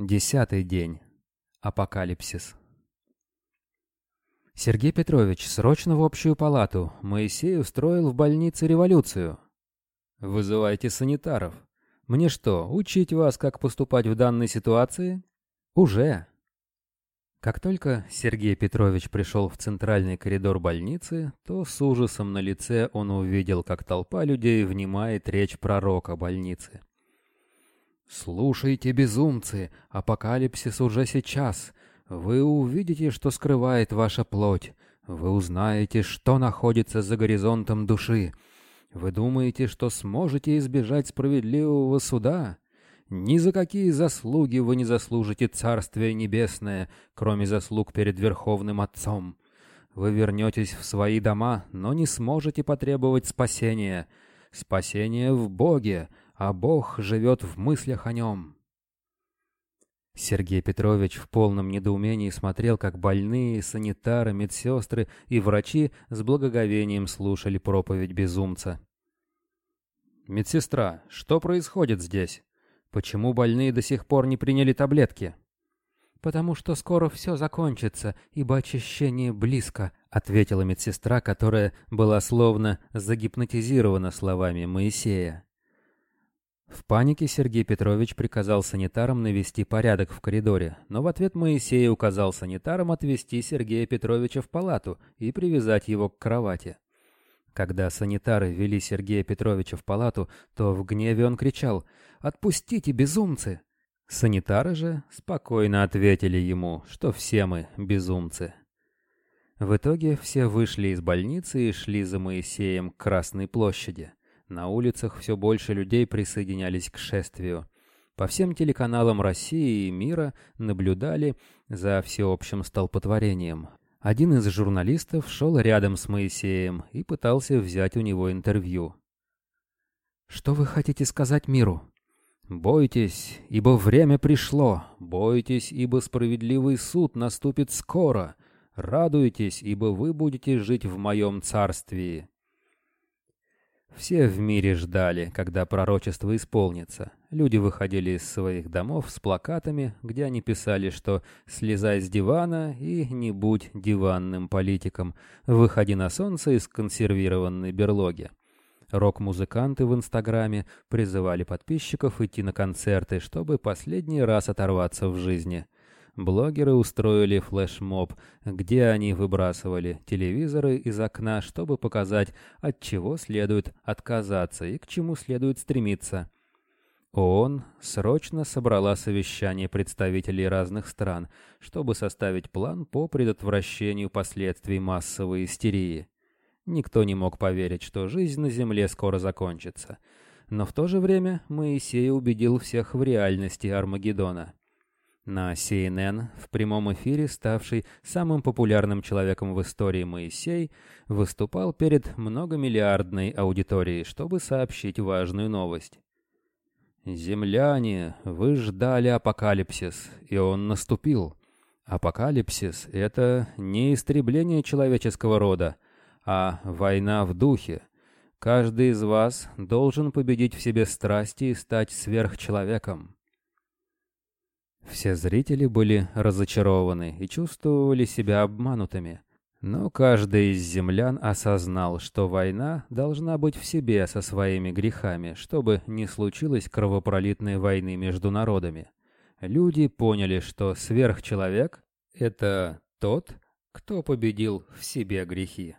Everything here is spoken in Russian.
Десятый день. Апокалипсис. Сергей Петрович, срочно в общую палату. Моисей устроил в больнице революцию. Вызывайте санитаров. Мне что, учить вас, как поступать в данной ситуации? Уже. Как только Сергей Петрович пришел в центральный коридор больницы, то с ужасом на лице он увидел, как толпа людей внимает речь пророка больницы. «Слушайте, безумцы, апокалипсис уже сейчас. Вы увидите, что скрывает ваша плоть. Вы узнаете, что находится за горизонтом души. Вы думаете, что сможете избежать справедливого суда? Ни за какие заслуги вы не заслужите Царствие Небесное, кроме заслуг перед Верховным Отцом. Вы вернетесь в свои дома, но не сможете потребовать спасения. Спасение в Боге, а Бог живет в мыслях о нем. Сергей Петрович в полном недоумении смотрел, как больные, санитары, медсестры и врачи с благоговением слушали проповедь безумца. «Медсестра, что происходит здесь? Почему больные до сих пор не приняли таблетки?» «Потому что скоро все закончится, ибо очищение близко», — ответила медсестра, которая была словно загипнотизирована словами Моисея. В панике Сергей Петрович приказал санитарам навести порядок в коридоре, но в ответ Моисей указал санитарам отвезти Сергея Петровича в палату и привязать его к кровати. Когда санитары вели Сергея Петровича в палату, то в гневе он кричал «Отпустите, безумцы!». Санитары же спокойно ответили ему, что все мы безумцы. В итоге все вышли из больницы и шли за Моисеем к Красной площади. На улицах все больше людей присоединялись к шествию. По всем телеканалам России и мира наблюдали за всеобщим столпотворением. Один из журналистов шел рядом с Моисеем и пытался взять у него интервью. «Что вы хотите сказать миру?» «Бойтесь, ибо время пришло. Бойтесь, ибо справедливый суд наступит скоро. Радуйтесь, ибо вы будете жить в моем царствии». Все в мире ждали, когда пророчество исполнится. Люди выходили из своих домов с плакатами, где они писали, что «слезай с дивана и не будь диванным политиком, выходи на солнце из консервированной берлоги». Рок-музыканты в Инстаграме призывали подписчиков идти на концерты, чтобы последний раз оторваться в жизни – Блогеры устроили флешмоб, где они выбрасывали телевизоры из окна, чтобы показать, от чего следует отказаться и к чему следует стремиться. ООН срочно собрала совещание представителей разных стран, чтобы составить план по предотвращению последствий массовой истерии. Никто не мог поверить, что жизнь на Земле скоро закончится. Но в то же время Моисей убедил всех в реальности Армагеддона. На CNN в прямом эфире ставший самым популярным человеком в истории Моисей выступал перед многомиллиардной аудиторией, чтобы сообщить важную новость. «Земляне, вы ждали апокалипсис, и он наступил. Апокалипсис — это не истребление человеческого рода, а война в духе. Каждый из вас должен победить в себе страсти и стать сверхчеловеком». Все зрители были разочарованы и чувствовали себя обманутыми. Но каждый из землян осознал, что война должна быть в себе со своими грехами, чтобы не случилось кровопролитной войны между народами. Люди поняли, что сверхчеловек — это тот, кто победил в себе грехи.